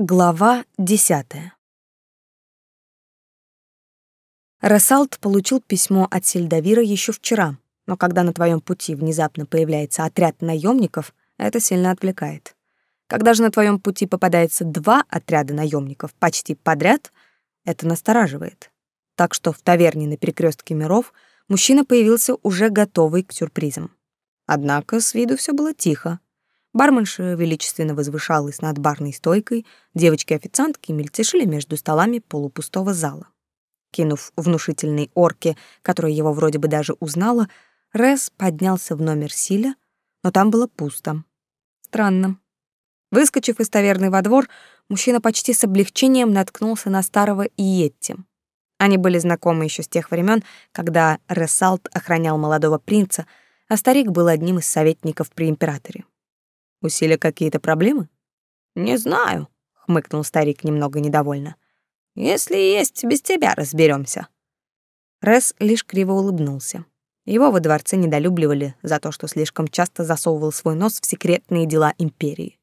Глава десятая. Рассалт получил письмо от Сельдавира еще вчера, но когда на твоем пути внезапно появляется отряд наемников, это сильно отвлекает. Когда же на твоем пути попадается два отряда наемников почти подряд, это настораживает. Так что в таверне на перекрестке миров мужчина появился уже готовый к сюрпризам. Однако с виду все было тихо. Барменша величественно возвышалась над барной стойкой, девочки-официантки мельтешили между столами полупустого зала. Кинув внушительной орке, которая его вроде бы даже узнала, Рес поднялся в номер Силя, но там было пусто. Странно. Выскочив из таверны во двор, мужчина почти с облегчением наткнулся на старого Иетти. Они были знакомы еще с тех времен, когда Ресалт охранял молодого принца, а старик был одним из советников при императоре. У Силя какие-то проблемы? Не знаю, хмыкнул старик немного недовольно. Если есть, без тебя разберемся. Рес лишь криво улыбнулся. Его во дворце недолюбливали за то, что слишком часто засовывал свой нос в секретные дела империи.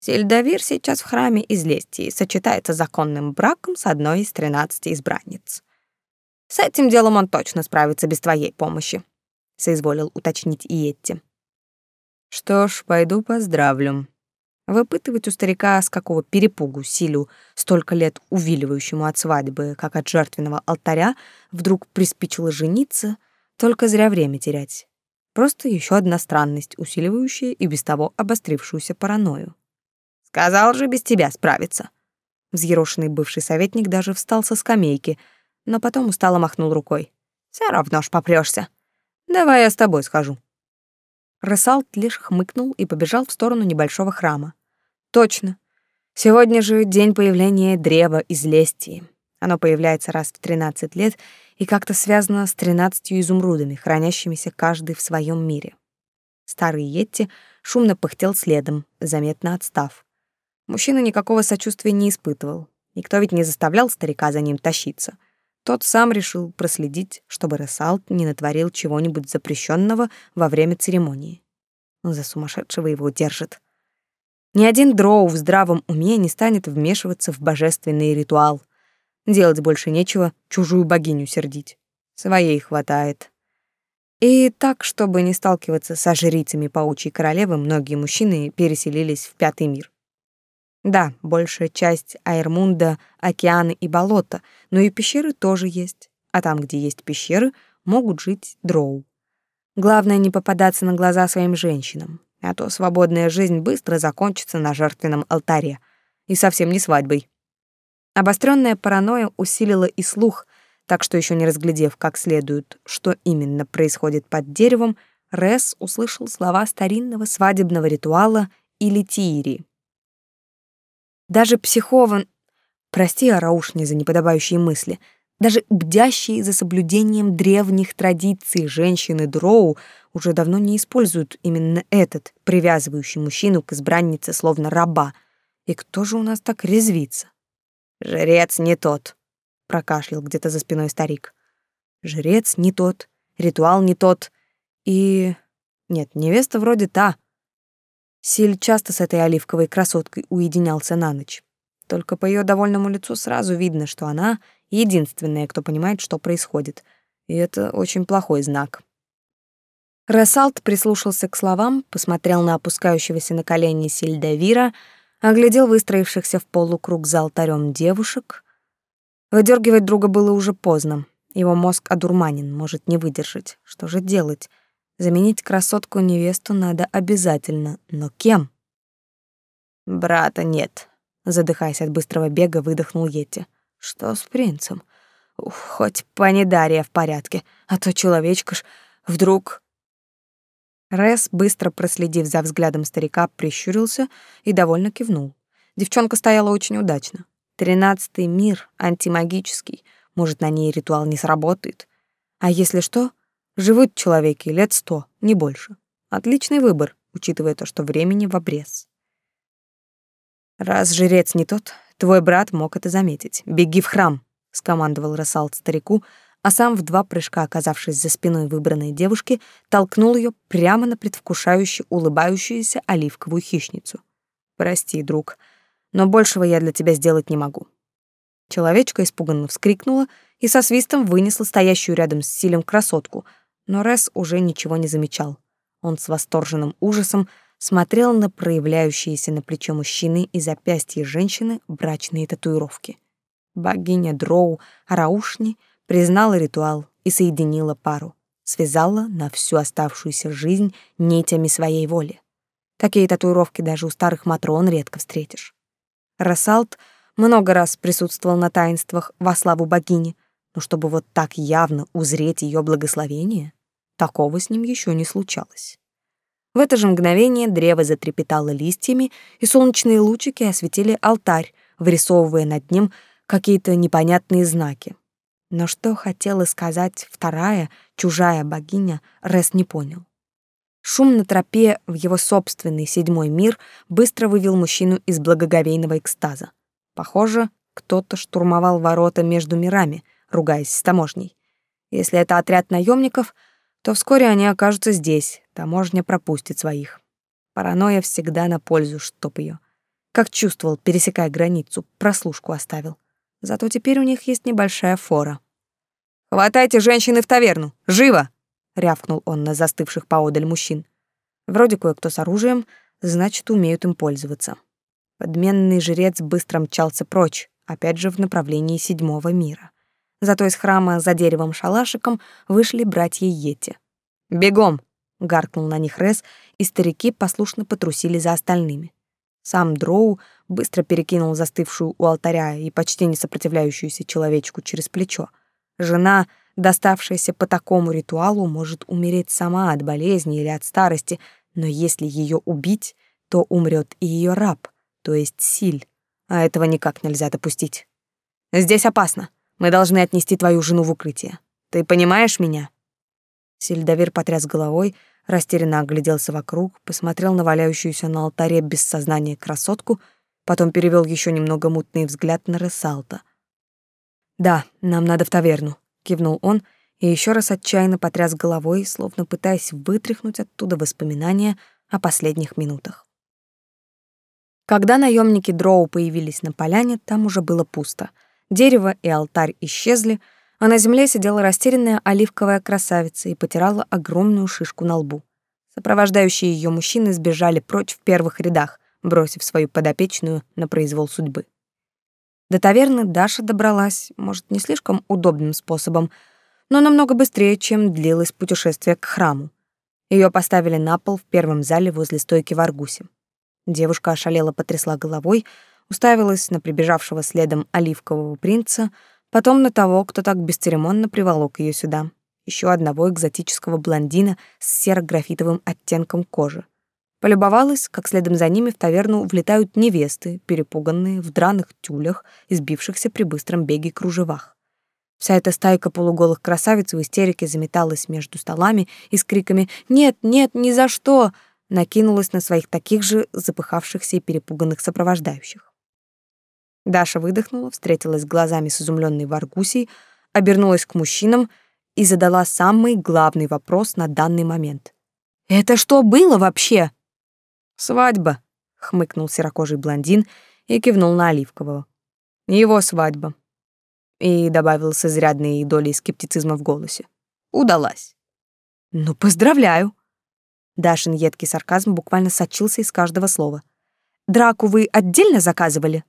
Сельдовир сейчас в храме из Лестии сочетается законным браком с одной из тринадцати избранниц. С этим делом он точно справится без твоей помощи, соизволил уточнить Иетти. Что ж, пойду поздравлю. Выпытывать у старика, с какого перепугу Силю, столько лет увиливающему от свадьбы, как от жертвенного алтаря, вдруг приспичило жениться, только зря время терять. Просто еще одна странность, усиливающая и без того обострившуюся паранойю. «Сказал же без тебя справиться!» Взъерошенный бывший советник даже встал со скамейки, но потом устало махнул рукой. «Все равно ж попрёшься. Давай я с тобой схожу». Рассалт лишь хмыкнул и побежал в сторону небольшого храма. Точно. Сегодня же день появления древа из Лестии. Оно появляется раз в 13 лет и как-то связано с тринадцатью изумрудами, хранящимися каждый в своем мире. Старый Йетти шумно пыхтел следом, заметно отстав. Мужчина никакого сочувствия не испытывал. Никто ведь не заставлял старика за ним тащиться. Тот сам решил проследить, чтобы Ресалт не натворил чего-нибудь запрещенного во время церемонии. За сумасшедшего его держит. Ни один дроу в здравом уме не станет вмешиваться в божественный ритуал. Делать больше нечего, чужую богиню сердить. Своей хватает. И так, чтобы не сталкиваться со жрицами паучьей королевы, многие мужчины переселились в пятый мир. Да, большая часть Айрмунда — океаны и болота, но и пещеры тоже есть. А там, где есть пещеры, могут жить дроу. Главное не попадаться на глаза своим женщинам, а то свободная жизнь быстро закончится на жертвенном алтаре. И совсем не свадьбой. Обостренная паранойя усилила и слух, так что еще не разглядев как следует, что именно происходит под деревом, Рес услышал слова старинного свадебного ритуала или тиири. Даже психован... Прости, Араушни, за неподобающие мысли. Даже бдящие за соблюдением древних традиций женщины Дроу уже давно не используют именно этот, привязывающий мужчину к избраннице словно раба. И кто же у нас так резвится? «Жрец не тот», — прокашлял где-то за спиной старик. «Жрец не тот, ритуал не тот. И... Нет, невеста вроде та, Силь часто с этой оливковой красоткой уединялся на ночь. Только по ее довольному лицу сразу видно, что она единственная, кто понимает, что происходит. И это очень плохой знак. Рассалт прислушался к словам, посмотрел на опускающегося на колени Сильдавира, оглядел выстроившихся в полукруг за алтарем девушек. Выдергивать друга было уже поздно. Его мозг одурманен, может не выдержать. Что же делать? Заменить красотку-невесту надо обязательно, но кем? Брата нет, задыхаясь от быстрого бега, выдохнул Йети. Что с принцем? Ух, хоть панидария в порядке, а то человечка ж вдруг... Рес, быстро проследив за взглядом старика, прищурился и довольно кивнул. Девчонка стояла очень удачно. Тринадцатый мир, антимагический, может, на ней ритуал не сработает. А если что, Живут человеки лет сто, не больше. Отличный выбор, учитывая то, что времени в обрез. Раз жрец не тот, твой брат мог это заметить. Беги в храм, скомандовал Рассалт старику, а сам в два прыжка, оказавшись за спиной выбранной девушки, толкнул ее прямо на предвкушающе улыбающуюся оливковую хищницу. Прости, друг, но большего я для тебя сделать не могу». Человечка испуганно вскрикнула и со свистом вынесла стоящую рядом с Силем красотку, но Рес уже ничего не замечал. Он с восторженным ужасом смотрел на проявляющиеся на плече мужчины и запястье женщины брачные татуировки. Богиня Дроу Араушни признала ритуал и соединила пару, связала на всю оставшуюся жизнь нитями своей воли. Такие татуировки даже у старых матрон редко встретишь. Рассалт много раз присутствовал на таинствах во славу богини, но чтобы вот так явно узреть ее благословение, такого с ним еще не случалось. В это же мгновение древо затрепетало листьями, и солнечные лучики осветили алтарь, вырисовывая над ним какие-то непонятные знаки. Но что хотела сказать вторая, чужая богиня, Рес не понял. Шум на тропе в его собственный седьмой мир быстро вывел мужчину из благоговейного экстаза. Похоже, кто-то штурмовал ворота между мирами, ругаясь с таможней. Если это отряд наемников, то вскоре они окажутся здесь, таможня пропустит своих. Паранойя всегда на пользу, чтоб ее. Как чувствовал, пересекая границу, прослушку оставил. Зато теперь у них есть небольшая фора. «Хватайте женщины в таверну! Живо!» — рявкнул он на застывших поодаль мужчин. Вроде кое-кто с оружием, значит, умеют им пользоваться. Подменный жрец быстро мчался прочь, опять же в направлении седьмого мира. Зато из храма за деревом-шалашиком вышли братья Йети. «Бегом!» — гаркнул на них Рес, и старики послушно потрусили за остальными. Сам Дроу быстро перекинул застывшую у алтаря и почти не сопротивляющуюся человечку через плечо. Жена — доставшаяся по такому ритуалу, может умереть сама от болезни или от старости, но если ее убить, то умрет и ее раб, то есть Силь, а этого никак нельзя допустить. Здесь опасно. Мы должны отнести твою жену в укрытие. Ты понимаешь меня? Сильдовир потряс головой, растерянно огляделся вокруг, посмотрел на валяющуюся на алтаре без сознания красотку, потом перевел еще немного мутный взгляд на Ресалта. Да, нам надо в таверну кивнул он и еще раз отчаянно потряс головой, словно пытаясь вытряхнуть оттуда воспоминания о последних минутах. Когда наемники Дроу появились на поляне, там уже было пусто. Дерево и алтарь исчезли, а на земле сидела растерянная оливковая красавица и потирала огромную шишку на лбу. Сопровождающие ее мужчины сбежали прочь в первых рядах, бросив свою подопечную на произвол судьбы. До таверны Даша добралась, может, не слишком удобным способом, но намного быстрее, чем длилось путешествие к храму. Ее поставили на пол в первом зале возле стойки в Аргусе. Девушка ошалела потрясла головой, уставилась на прибежавшего следом оливкового принца, потом на того, кто так бесцеремонно приволок ее сюда, еще одного экзотического блондина с серо-графитовым оттенком кожи. Полюбовалась, как следом за ними в таверну влетают невесты, перепуганные, в драных тюлях, избившихся при быстром беге кружевах. Вся эта стайка полуголых красавиц в истерике заметалась между столами и с криками «Нет, нет, ни за что!» накинулась на своих таких же запыхавшихся и перепуганных сопровождающих. Даша выдохнула, встретилась глазами с изумленной Варгусей, обернулась к мужчинам и задала самый главный вопрос на данный момент. «Это что было вообще?» «Свадьба», — хмыкнул серокожий блондин и кивнул на Оливкового. «Его свадьба». И добавил с изрядной долей скептицизма в голосе. «Удалась». «Ну, поздравляю». Дашин едкий сарказм буквально сочился из каждого слова. «Драку вы отдельно заказывали?»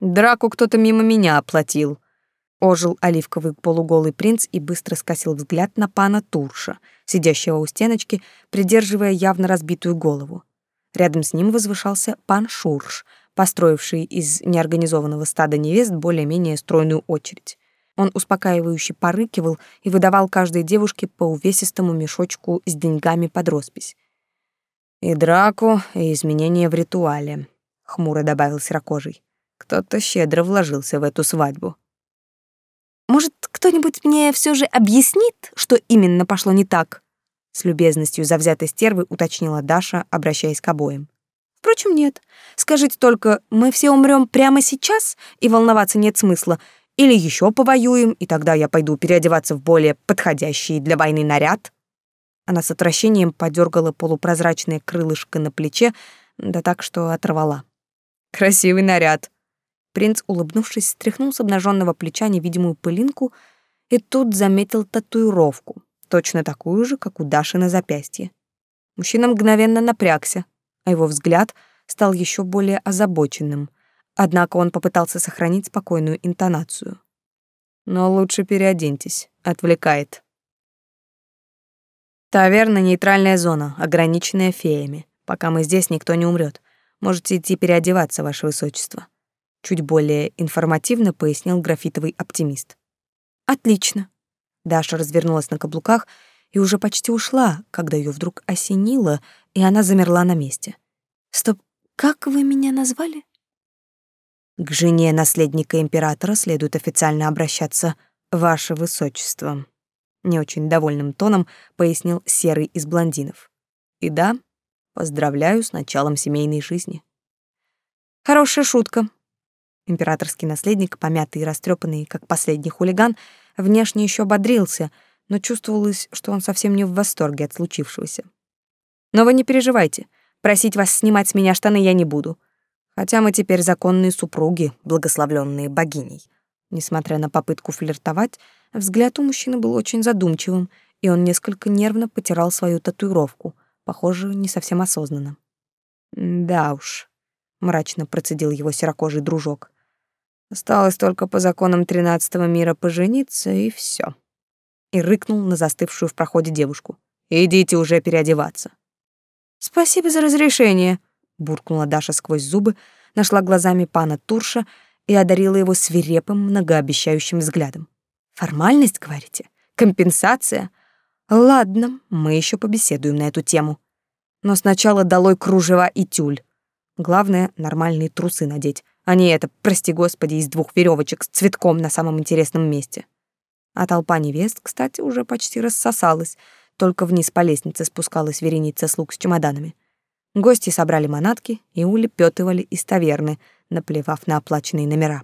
«Драку кто-то мимо меня оплатил», — ожил оливковый полуголый принц и быстро скосил взгляд на пана Турша, сидящего у стеночки, придерживая явно разбитую голову. Рядом с ним возвышался пан Шурш, построивший из неорганизованного стада невест более-менее стройную очередь. Он успокаивающе порыкивал и выдавал каждой девушке по увесистому мешочку с деньгами под роспись. «И драку, и изменения в ритуале», — хмуро добавил серокожий. «Кто-то щедро вложился в эту свадьбу». «Может, кто-нибудь мне все же объяснит, что именно пошло не так?» с любезностью завзятой стервы уточнила Даша, обращаясь к обоим. Впрочем, нет. Скажите только, мы все умрем прямо сейчас, и волноваться нет смысла, или еще повоюем, и тогда я пойду переодеваться в более подходящий для войны наряд. Она с отвращением подергала полупрозрачное крылышко на плече, да так что оторвала. Красивый наряд. Принц, улыбнувшись, стряхнул с обнаженного плеча невидимую пылинку и тут заметил татуировку, точно такую же, как у Даши на запястье. Мужчина мгновенно напрягся, а его взгляд стал еще более озабоченным. Однако он попытался сохранить спокойную интонацию. Но лучше переоденьтесь, отвлекает. Таверна — нейтральная зона, ограниченная феями. Пока мы здесь, никто не умрет. Можете идти переодеваться, ваше высочество. Чуть более информативно пояснил графитовый оптимист. Отлично. Даша развернулась на каблуках и уже почти ушла, когда ее вдруг осенило, и она замерла на месте. Стоп, как вы меня назвали? К жене наследника императора следует официально обращаться «Ваше Высочество», — не очень довольным тоном пояснил Серый из блондинов. «И да, поздравляю с началом семейной жизни». «Хорошая шутка». Императорский наследник, помятый и растрепанный, как последний хулиган, внешне еще ободрился, но чувствовалось, что он совсем не в восторге от случившегося. «Но вы не переживайте, просить вас снимать с меня штаны я не буду хотя мы теперь законные супруги, благословленные богиней. Несмотря на попытку флиртовать, взгляд у мужчины был очень задумчивым, и он несколько нервно потирал свою татуировку, похоже, не совсем осознанно. «Да уж», — мрачно процедил его серокожий дружок. «Осталось только по законам тринадцатого мира пожениться, и все. И рыкнул на застывшую в проходе девушку. «Идите уже переодеваться». «Спасибо за разрешение», буркнула Даша сквозь зубы, нашла глазами пана Турша и одарила его свирепым, многообещающим взглядом. Формальность, говорите? Компенсация? Ладно, мы еще побеседуем на эту тему. Но сначала долой кружева и тюль. Главное нормальные трусы надеть, а не это, прости господи, из двух веревочек с цветком на самом интересном месте. А толпа невест, кстати, уже почти рассосалась, только вниз по лестнице спускалась вереница слуг с чемоданами. Гости собрали манатки и улепетывали из таверны, наплевав на оплаченные номера.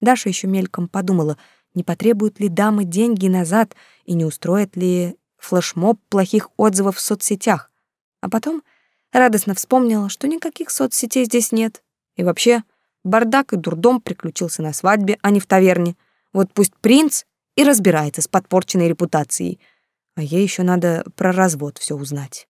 Даша еще мельком подумала, не потребуют ли дамы деньги назад и не устроят ли флешмоб плохих отзывов в соцсетях. А потом радостно вспомнила, что никаких соцсетей здесь нет. И вообще, бардак и дурдом приключился на свадьбе, а не в таверне. Вот пусть принц и разбирается с подпорченной репутацией. А ей еще надо про развод все узнать.